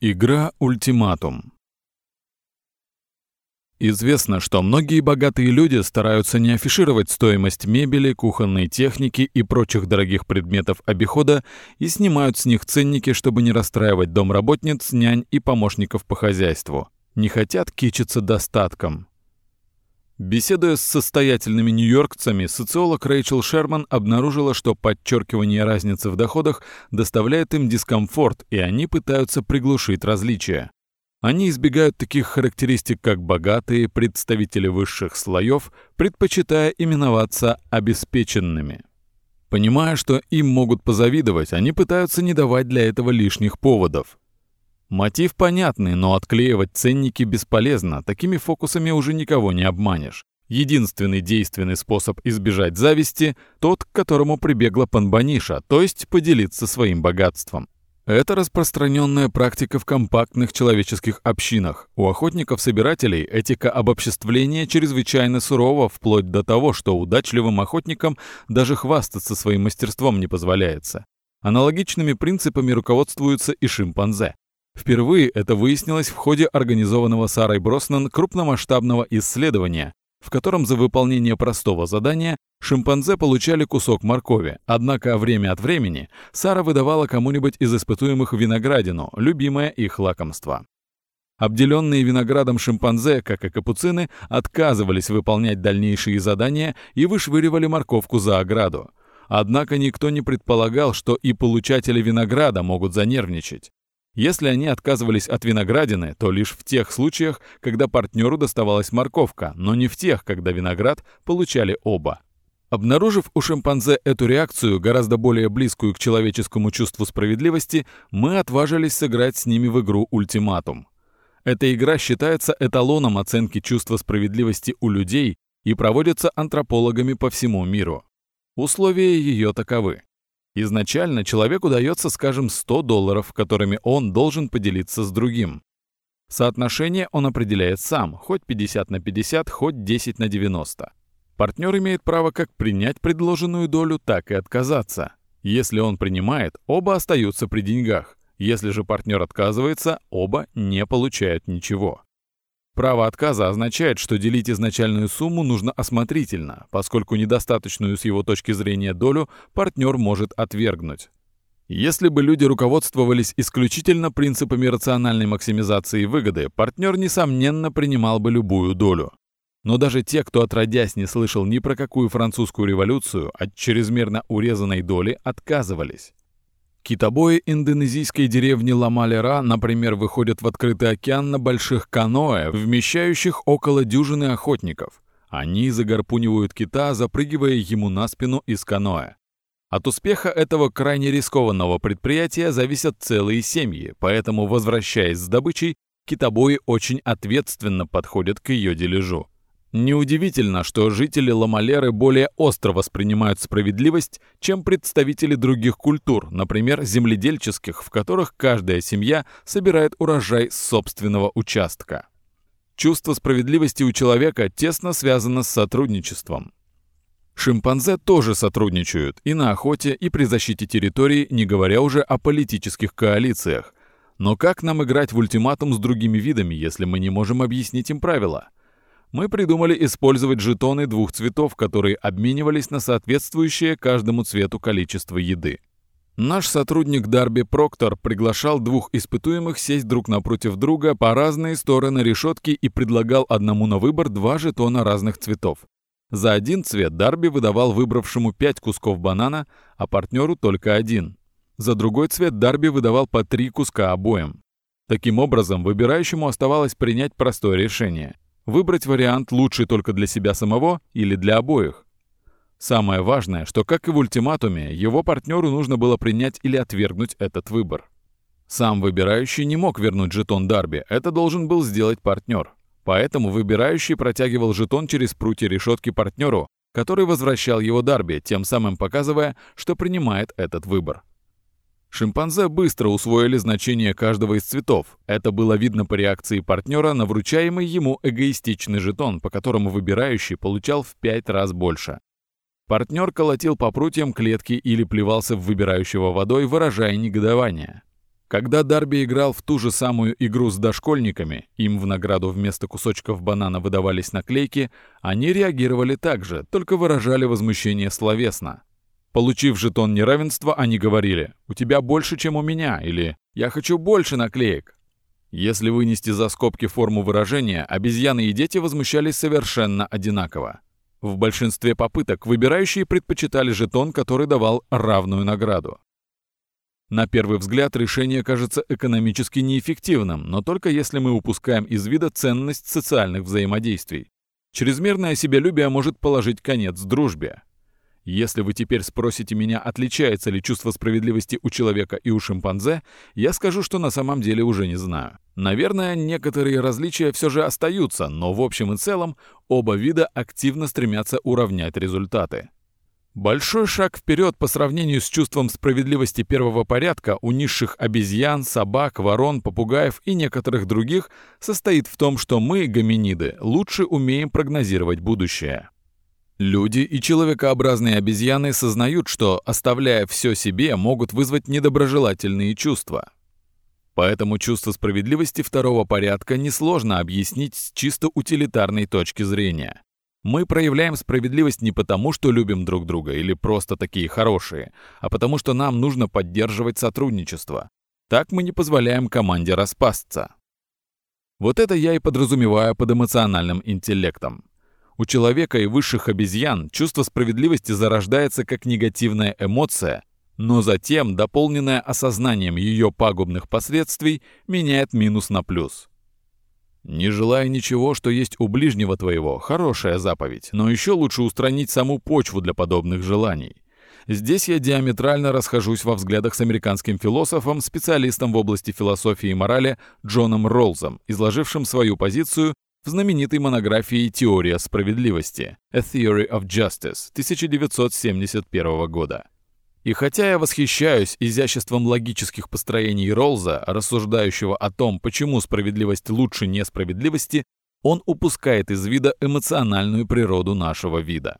Игра «Ультиматум». Известно, что многие богатые люди стараются не афишировать стоимость мебели, кухонной техники и прочих дорогих предметов обихода и снимают с них ценники, чтобы не расстраивать домработниц, нянь и помощников по хозяйству. Не хотят кичиться достатком. Беседуя с состоятельными нью-йоркцами, социолог Рэйчел Шерман обнаружила, что подчеркивание разницы в доходах доставляет им дискомфорт, и они пытаются приглушить различия. Они избегают таких характеристик, как богатые, представители высших слоев, предпочитая именоваться обеспеченными. Понимая, что им могут позавидовать, они пытаются не давать для этого лишних поводов. Мотив понятный, но отклеивать ценники бесполезно, такими фокусами уже никого не обманешь. Единственный действенный способ избежать зависти – тот, к которому прибегла Панбаниша, то есть поделиться своим богатством. Это распространенная практика в компактных человеческих общинах. У охотников-собирателей этика обобществления чрезвычайно сурова, вплоть до того, что удачливым охотникам даже хвастаться своим мастерством не позволяется. Аналогичными принципами руководствуются и шимпанзе. Впервые это выяснилось в ходе организованного Сарой Броснан крупномасштабного исследования, в котором за выполнение простого задания шимпанзе получали кусок моркови, однако время от времени Сара выдавала кому-нибудь из испытуемых виноградину, любимое их лакомство. Обделенные виноградом шимпанзе, как и капуцины, отказывались выполнять дальнейшие задания и вышвыривали морковку за ограду. Однако никто не предполагал, что и получатели винограда могут занервничать. Если они отказывались от виноградины, то лишь в тех случаях, когда партнеру доставалась морковка, но не в тех, когда виноград получали оба. Обнаружив у шимпанзе эту реакцию, гораздо более близкую к человеческому чувству справедливости, мы отважились сыграть с ними в игру «Ультиматум». Эта игра считается эталоном оценки чувства справедливости у людей и проводится антропологами по всему миру. Условия ее таковы. Изначально человеку дается, скажем, 100 долларов, которыми он должен поделиться с другим. Соотношение он определяет сам, хоть 50 на 50, хоть 10 на 90. Партнер имеет право как принять предложенную долю, так и отказаться. Если он принимает, оба остаются при деньгах. Если же партнер отказывается, оба не получают ничего. Право отказа означает, что делить изначальную сумму нужно осмотрительно, поскольку недостаточную с его точки зрения долю партнер может отвергнуть. Если бы люди руководствовались исключительно принципами рациональной максимизации выгоды, партнер, несомненно, принимал бы любую долю. Но даже те, кто отродясь не слышал ни про какую французскую революцию, от чрезмерно урезанной доли отказывались. Китобои индонезийской деревни Ламалера, например, выходят в открытый океан на больших каноэ, вмещающих около дюжины охотников. Они загарпунивают кита, запрыгивая ему на спину из каноэ. От успеха этого крайне рискованного предприятия зависят целые семьи, поэтому, возвращаясь с добычей, китобои очень ответственно подходят к ее дележу. Неудивительно, что жители Ламалеры более остро воспринимают справедливость, чем представители других культур, например, земледельческих, в которых каждая семья собирает урожай с собственного участка. Чувство справедливости у человека тесно связано с сотрудничеством. Шимпанзе тоже сотрудничают и на охоте, и при защите территории, не говоря уже о политических коалициях. Но как нам играть в ультиматум с другими видами, если мы не можем объяснить им правила? Мы придумали использовать жетоны двух цветов, которые обменивались на соответствующее каждому цвету количество еды. Наш сотрудник Дарби Проктор приглашал двух испытуемых сесть друг напротив друга по разные стороны решетки и предлагал одному на выбор два жетона разных цветов. За один цвет Дарби выдавал выбравшему пять кусков банана, а партнеру только один. За другой цвет Дарби выдавал по три куска обоим. Таким образом, выбирающему оставалось принять простое решение – Выбрать вариант лучший только для себя самого или для обоих. Самое важное, что, как и в ультиматуме, его партнеру нужно было принять или отвергнуть этот выбор. Сам выбирающий не мог вернуть жетон Дарби, это должен был сделать партнер. Поэтому выбирающий протягивал жетон через прутья решетки партнеру, который возвращал его Дарби, тем самым показывая, что принимает этот выбор. Шимпанзе быстро усвоили значение каждого из цветов. Это было видно по реакции партнера на вручаемый ему эгоистичный жетон, по которому выбирающий получал в пять раз больше. Партнер колотил по прутьям клетки или плевался в выбирающего водой, выражая негодование. Когда Дарби играл в ту же самую игру с дошкольниками, им в награду вместо кусочков банана выдавались наклейки, они реагировали так же, только выражали возмущение словесно. Получив жетон неравенства, они говорили «У тебя больше, чем у меня» или «Я хочу больше наклеек». Если вынести за скобки форму выражения, обезьяны и дети возмущались совершенно одинаково. В большинстве попыток выбирающие предпочитали жетон, который давал равную награду. На первый взгляд решение кажется экономически неэффективным, но только если мы упускаем из вида ценность социальных взаимодействий. Чрезмерное себялюбие может положить конец дружбе. Если вы теперь спросите меня, отличается ли чувство справедливости у человека и у шимпанзе, я скажу, что на самом деле уже не знаю. Наверное, некоторые различия все же остаются, но в общем и целом оба вида активно стремятся уравнять результаты. Большой шаг вперед по сравнению с чувством справедливости первого порядка у низших обезьян, собак, ворон, попугаев и некоторых других состоит в том, что мы, гоминиды, лучше умеем прогнозировать будущее. Люди и человекообразные обезьяны сознают, что, оставляя все себе, могут вызвать недоброжелательные чувства. Поэтому чувство справедливости второго порядка несложно объяснить с чисто утилитарной точки зрения. Мы проявляем справедливость не потому, что любим друг друга или просто такие хорошие, а потому что нам нужно поддерживать сотрудничество. Так мы не позволяем команде распасться. Вот это я и подразумеваю под эмоциональным интеллектом. У человека и высших обезьян чувство справедливости зарождается как негативная эмоция, но затем, дополненная осознанием ее пагубных последствий, меняет минус на плюс. «Не желая ничего, что есть у ближнего твоего» — хорошая заповедь, но еще лучше устранить саму почву для подобных желаний. Здесь я диаметрально расхожусь во взглядах с американским философом, специалистом в области философии и морали Джоном Роллзом, изложившим свою позицию в знаменитой монографии «Теория справедливости» «A Theory of Justice» 1971 года. И хотя я восхищаюсь изяществом логических построений Роллза, рассуждающего о том, почему справедливость лучше несправедливости, он упускает из вида эмоциональную природу нашего вида.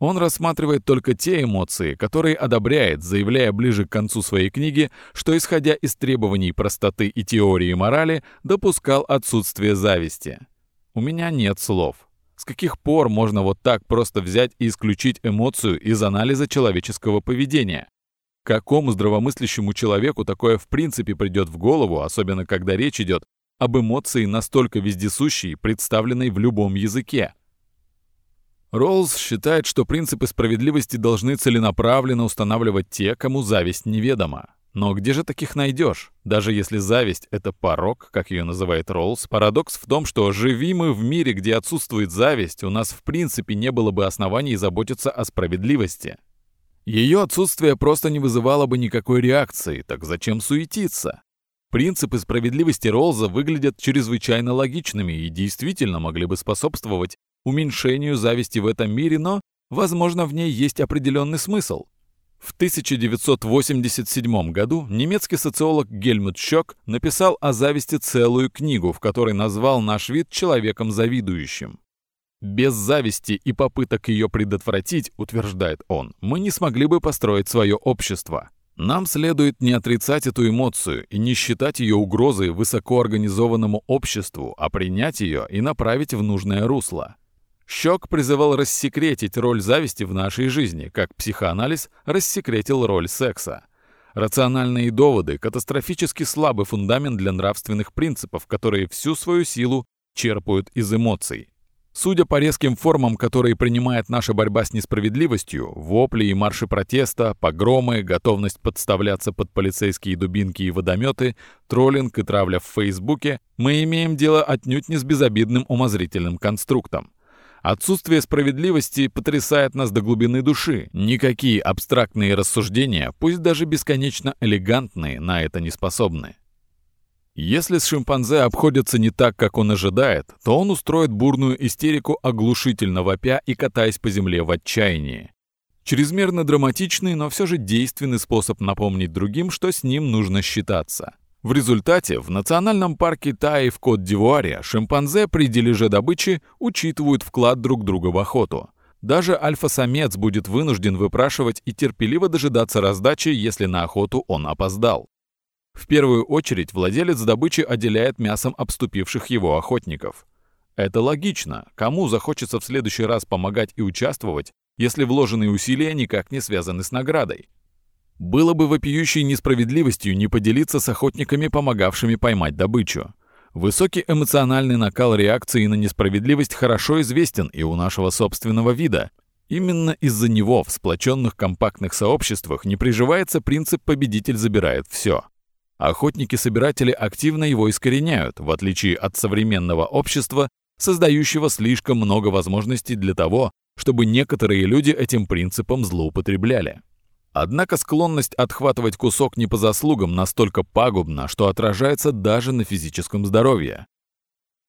Он рассматривает только те эмоции, которые одобряет, заявляя ближе к концу своей книги, что, исходя из требований простоты и теории морали, допускал отсутствие зависти. У меня нет слов. С каких пор можно вот так просто взять и исключить эмоцию из анализа человеческого поведения? Какому здравомыслящему человеку такое в принципе придет в голову, особенно когда речь идет об эмоции настолько вездесущей, представленной в любом языке? Роллс считает, что принципы справедливости должны целенаправленно устанавливать те, кому зависть неведома. Но где же таких найдешь? Даже если зависть — это порог, как ее называет Роллс, парадокс в том, что живи мы в мире, где отсутствует зависть, у нас в принципе не было бы оснований заботиться о справедливости. Ее отсутствие просто не вызывало бы никакой реакции, так зачем суетиться? Принципы справедливости Роллза выглядят чрезвычайно логичными и действительно могли бы способствовать уменьшению зависти в этом мире, но, возможно, в ней есть определенный смысл. В 1987 году немецкий социолог Гельмут Шок написал о зависти целую книгу, в которой назвал наш вид человеком завидующим. Без зависти и попыток ее предотвратить, утверждает он, мы не смогли бы построить свое общество. Нам следует не отрицать эту эмоцию и не считать ее угрозой высокоорганизованному обществу, а принять ее и направить в нужное русло. Щек призывал рассекретить роль зависти в нашей жизни, как психоанализ рассекретил роль секса. Рациональные доводы – катастрофически слабый фундамент для нравственных принципов, которые всю свою силу черпают из эмоций. Судя по резким формам, которые принимает наша борьба с несправедливостью, вопли и марши протеста, погромы, готовность подставляться под полицейские дубинки и водометы, троллинг и травля в Фейсбуке, мы имеем дело отнюдь не с безобидным умозрительным конструктом. Отсутствие справедливости потрясает нас до глубины души. Никакие абстрактные рассуждения, пусть даже бесконечно элегантные, на это не способны. Если с шимпанзе обходится не так, как он ожидает, то он устроит бурную истерику, оглушительно вопя и катаясь по земле в отчаянии. Чрезмерно драматичный, но все же действенный способ напомнить другим, что с ним нужно считаться. В результате в национальном парке Таи в Кот-д'Ивуаре шимпанзе при дележе добычи учитывают вклад друг друга в охоту. Даже альфа-самец будет вынужден выпрашивать и терпеливо дожидаться раздачи, если на охоту он опоздал. В первую очередь владелец добычи отделяет мясом обступивших его охотников. Это логично. Кому захочется в следующий раз помогать и участвовать, если вложенные усилия никак не связаны с наградой? Было бы вопиющей несправедливостью не поделиться с охотниками, помогавшими поймать добычу. Высокий эмоциональный накал реакции на несправедливость хорошо известен и у нашего собственного вида. Именно из-за него в сплоченных компактных сообществах не приживается принцип «победитель забирает все». Охотники-собиратели активно его искореняют, в отличие от современного общества, создающего слишком много возможностей для того, чтобы некоторые люди этим принципом злоупотребляли. Однако склонность отхватывать кусок не по заслугам настолько пагубна, что отражается даже на физическом здоровье.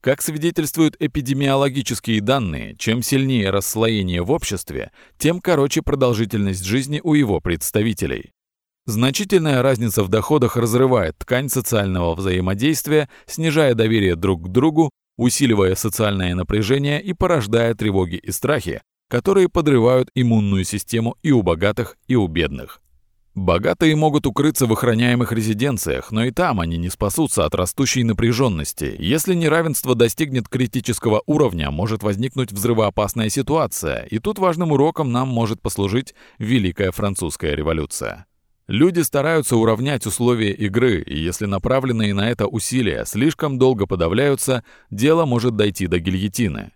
Как свидетельствуют эпидемиологические данные, чем сильнее расслоение в обществе, тем короче продолжительность жизни у его представителей. Значительная разница в доходах разрывает ткань социального взаимодействия, снижая доверие друг к другу, усиливая социальное напряжение и порождая тревоги и страхи, которые подрывают иммунную систему и у богатых, и у бедных. Богатые могут укрыться в охраняемых резиденциях, но и там они не спасутся от растущей напряженности. Если неравенство достигнет критического уровня, может возникнуть взрывоопасная ситуация, и тут важным уроком нам может послужить Великая Французская революция. Люди стараются уравнять условия игры, и если направленные на это усилия слишком долго подавляются, дело может дойти до гильотины.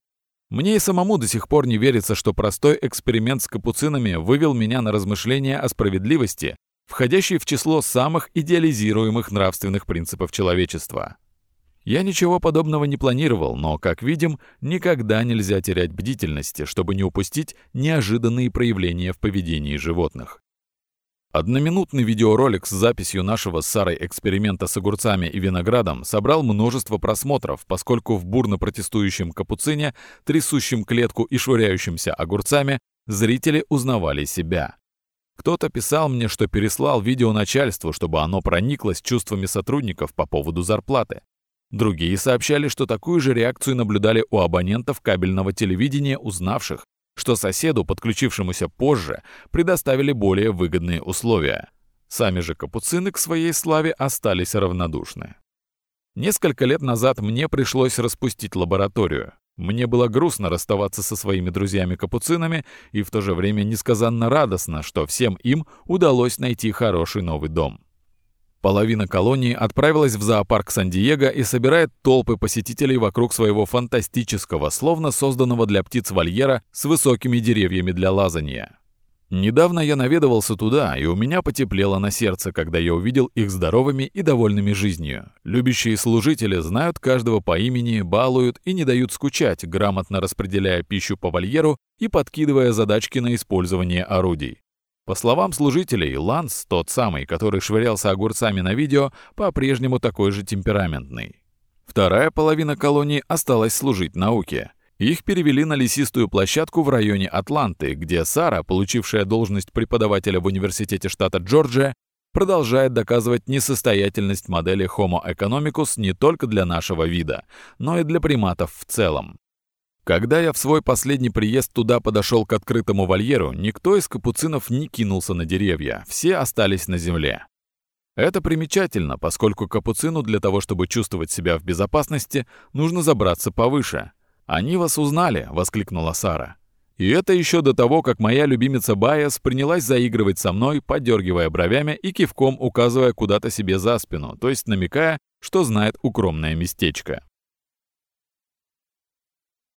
Мне и самому до сих пор не верится, что простой эксперимент с капуцинами вывел меня на размышления о справедливости, входящей в число самых идеализируемых нравственных принципов человечества. Я ничего подобного не планировал, но, как видим, никогда нельзя терять бдительности, чтобы не упустить неожиданные проявления в поведении животных. Одноминутный видеоролик с записью нашего с Сарой эксперимента с огурцами и виноградом собрал множество просмотров, поскольку в бурно протестующем капуцине, трясущем клетку и швыряющимся огурцами, зрители узнавали себя. Кто-то писал мне, что переслал видео начальству, чтобы оно прониклось чувствами сотрудников по поводу зарплаты. Другие сообщали, что такую же реакцию наблюдали у абонентов кабельного телевидения, узнавших, что соседу, подключившемуся позже, предоставили более выгодные условия. Сами же капуцины к своей славе остались равнодушны. Несколько лет назад мне пришлось распустить лабораторию. Мне было грустно расставаться со своими друзьями-капуцинами и в то же время несказанно радостно, что всем им удалось найти хороший новый дом. Половина колонии отправилась в зоопарк Сан-Диего и собирает толпы посетителей вокруг своего фантастического, словно созданного для птиц вольера с высокими деревьями для лазания. Недавно я наведывался туда, и у меня потеплело на сердце, когда я увидел их здоровыми и довольными жизнью. Любящие служители знают каждого по имени, балуют и не дают скучать, грамотно распределяя пищу по вольеру и подкидывая задачки на использование орудий. По словам служителей, Ланс, тот самый, который швырялся огурцами на видео, по-прежнему такой же темпераментный. Вторая половина колонии осталась служить науке. Их перевели на лесистую площадку в районе Атланты, где Сара, получившая должность преподавателя в университете штата Джорджия, продолжает доказывать несостоятельность модели Homo economicus не только для нашего вида, но и для приматов в целом. Когда я в свой последний приезд туда подошел к открытому вольеру, никто из капуцинов не кинулся на деревья, все остались на земле. Это примечательно, поскольку капуцину для того, чтобы чувствовать себя в безопасности, нужно забраться повыше. «Они вас узнали!» — воскликнула Сара. И это еще до того, как моя любимица Байес принялась заигрывать со мной, подергивая бровями и кивком указывая куда-то себе за спину, то есть намекая, что знает укромное местечко.